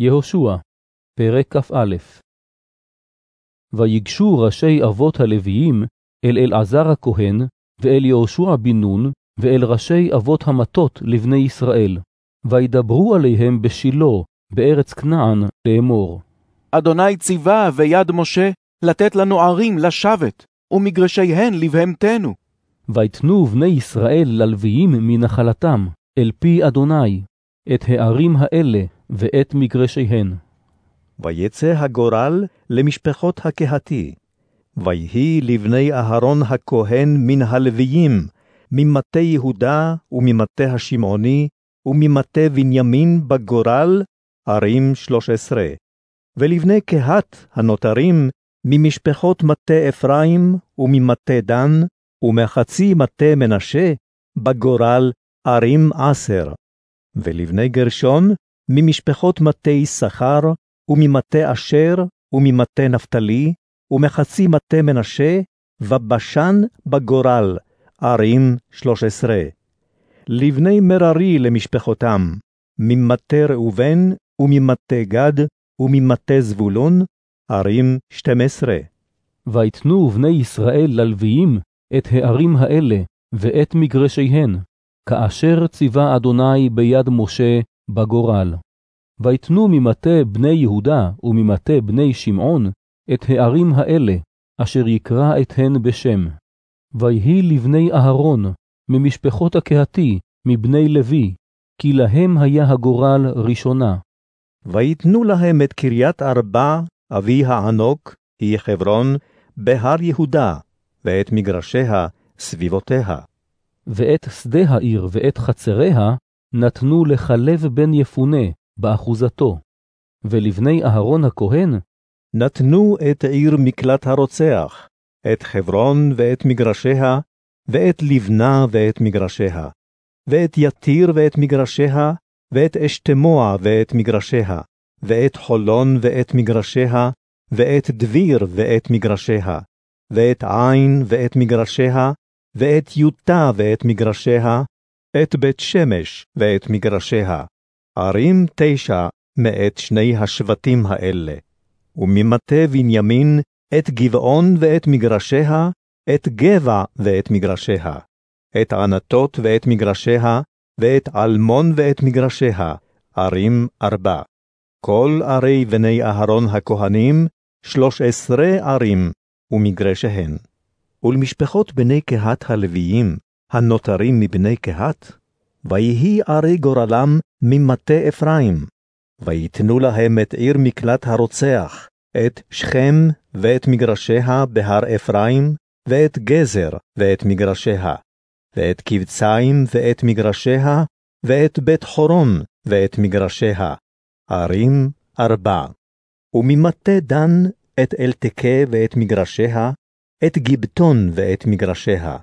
יהושע, פרק כ"א ויגשו ראשי אבות הלוויים אל אלעזר הכהן, ואל יהושע בן נון, ואל ראשי אבות המטות לבני ישראל, וידברו עליהם בשילה, בארץ כנען, לאמור. אדוני ציווה ויד משה לתת לנו ערים לשבת, ומגרשיהן לבהמתנו. ויתנו בני ישראל ללוויים מנחלתם, אל פי אדוני, את הערים האלה ואת מגרשיהן. ויצא הגורל למשפחות הקהתי. ויהי לבני אהרון הכהן מן הלוויים, ממטה יהודה וממטה השמעוני, וממטה בנימין בגורל, ערים שלוש עשרה. ולבני קהת הנותרים, ממשפחות מטה אפרים וממטה דן, ומחצי מטה מנשה, בגורל ערים עשר. ולבני גרשון, ממשפחות מטה יששכר, וממטה אשר, וממטה נפתלי, ומחצי מטה מנשה, ובשן בגורל, ערים שלוש עשרה. לבני מררי למשפחותם, ממטה ראובן, וממטה גד, וממטה זבולון, ערים שתים עשרה. ויתנו בני ישראל ללוויים את הערים האלה ואת מגרשיהן, כאשר ציווה אדוני ביד משה בגורל. ויתנו ממטה בני יהודה וממטה בני שמעון את הערים האלה, אשר יקרא אתהן בשם. ויהי לבני אהרון, ממשפחות הקהתי, מבני לוי, כי להם היה הגורל ראשונה. ויתנו להם את קריית ארבע, אבי הענוק, היא חברון, בהר יהודה, ואת מגרשיה, סביבותיה. ואת שדה העיר ואת חצריה נתנו לחלב בן יפונה באחוזתו. ולבני אהרון הכהן נתנו את עיר מקלט הרוצח, את חברון ואת מגרשיה, ואת לבנה ואת מגרשיה, ואת יתיר ואת מגרשיה, ואת אשתמוע ואת מגרשיה, ואת חולון ואת מגרשיה, ואת דביר ואת מגרשיה, ואת עין ואת מגרשיה, ואת יוטה ואת מגרשיה, את בית שמש ואת מגרשיה, ערים תשע מאת שני השבטים האלה. וממטה בנימין את גבעון ואת מגרשיה, את גבע ואת מגרשיה, את ענתות ואת מגרשיה, ואת אלמון ואת מגרשיה, ערים ארבע. כל ערי בני אהרון הכהנים, שלוש עשרה ערים, ומגרשיהן. ולמשפחות בני קהת הלוויים, הנותרים מבני קהת, ויהי ערי גורלם ממטה אפרים, ויתנו להם את עיר מקלט הרוצח, את שכם ואת מגרשיה בהר אפרים, ואת גזר ואת מגרשיה, ואת קבציים ואת מגרשיה, ואת בית חורון ואת מגרשיה, ערים ארבע. וממטה דן את אלתקה ואת מגרשיה, את גיבטון ואת מגרשיה,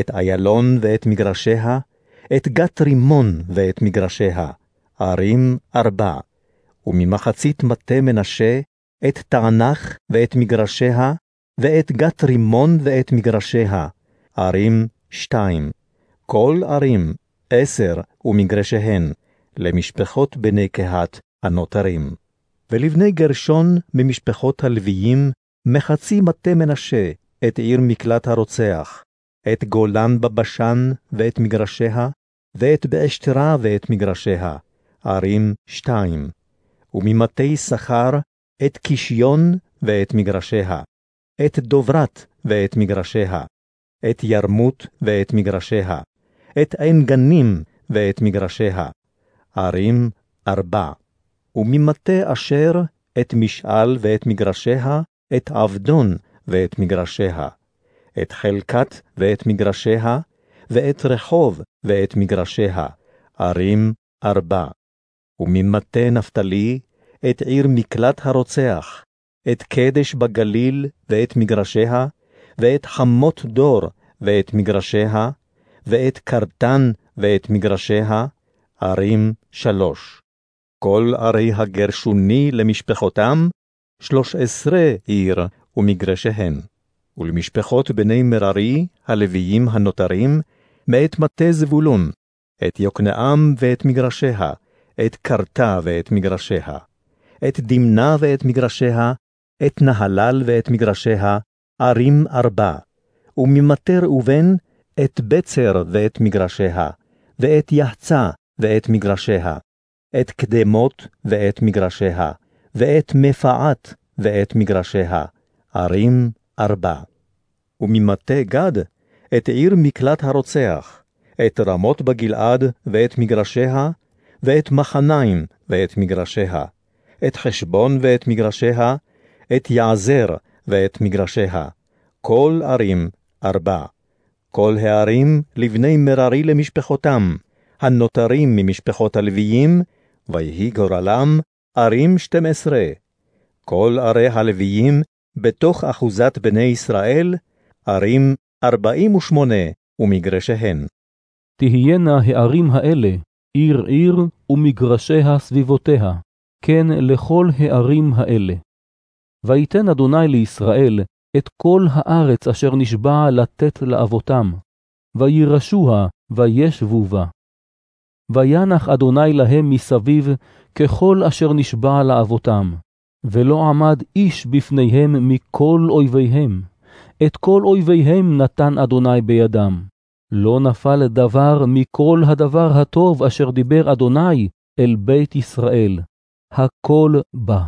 את איילון ואת מגרשיה, את גת רימון ואת מגרשיה, ערים ארבע. וממחצית מטה מנשה, את תענך ואת מגרשיה, ואת גת רימון ואת מגרשיה, ערים שתיים. כל ערים עשר ומגרשיהן, למשפחות בני קהת הנותרים. ולבני גרשון ממשפחות הלוויים, מחצי מטה מנשה, את עיר מקלט הרוצח, את גולן בבשן ואת מגרשיה, ואת באשתרה ואת מגרשיה, ערים שתיים. וממטה שכר את קישיון ואת מגרשיה, את דוברת ואת מגרשיה, את ירמות ואת מגרשיה, את עין גנים ואת מגרשיה, ערים ארבע. וממטה אשר את משעל ואת מגרשיה, את עבדון ואת מגרשיה, את חלקת ואת מגרשיה, ואת רחוב ואת מגרשיה, ערים ארבע. וממטה נפתלי את עיר מקלט הרוצח, את קדש בגליל ואת מגרשיה, ואת חמות דור ואת מגרשיה, ואת קרטן ואת מגרשיה, ערים שלוש. כל ערי הגרשוני למשפחותם, שלוש עשרה עיר ומגרשיהן. ולמשפחות בני מררי, הלוויים הנותרים, מאת מטה זבולון, את יוקנעם ואת מגרשיה, את קרתה ואת מגרשיה, את דמנה ואת מגרשיה, את נהלל ואת מגרשיה, ערים ארבע, וממטה ראובן את בצר ואת מגרשיה, ואת יחצה ואת מגרשיה, את קדמות ואת מגרשיה, ואת מפעת ואת מגרשיה, ערים ארבע. וממטה גד, את עיר מקלט הרוצח, את רמות בגלעד ואת מגרשיה, ואת מחניים ואת מגרשיה, את חשבון ואת מגרשיה, את יעזר ואת מגרשיה, כל ערים ארבע. כל הערים לבני מררי למשפחותם, הנותרים ממשפחות הלוויים, ויהי גורלם ערים שתים עשרה. כל ערי הלוויים בתוך אחוזת בני ישראל, ערים ארבעים ושמונה ומגרשיהן. תהיינה הערים האלה עיר עיר ומגרשיה סביבותיה, כן לכל הערים האלה. ויתן אדוני לישראל את כל הארץ אשר נשבע לתת לאבותם, וירשוה וישבו בה. וינח אדוני להם מסביב ככל אשר נשבע לאבותם, ולא עמד איש בפניהם מכל אויביהם. את כל אויביהם נתן אדוני בידם. לא נפל דבר מכל הדבר הטוב אשר דיבר אדוני אל בית ישראל. הכל בא.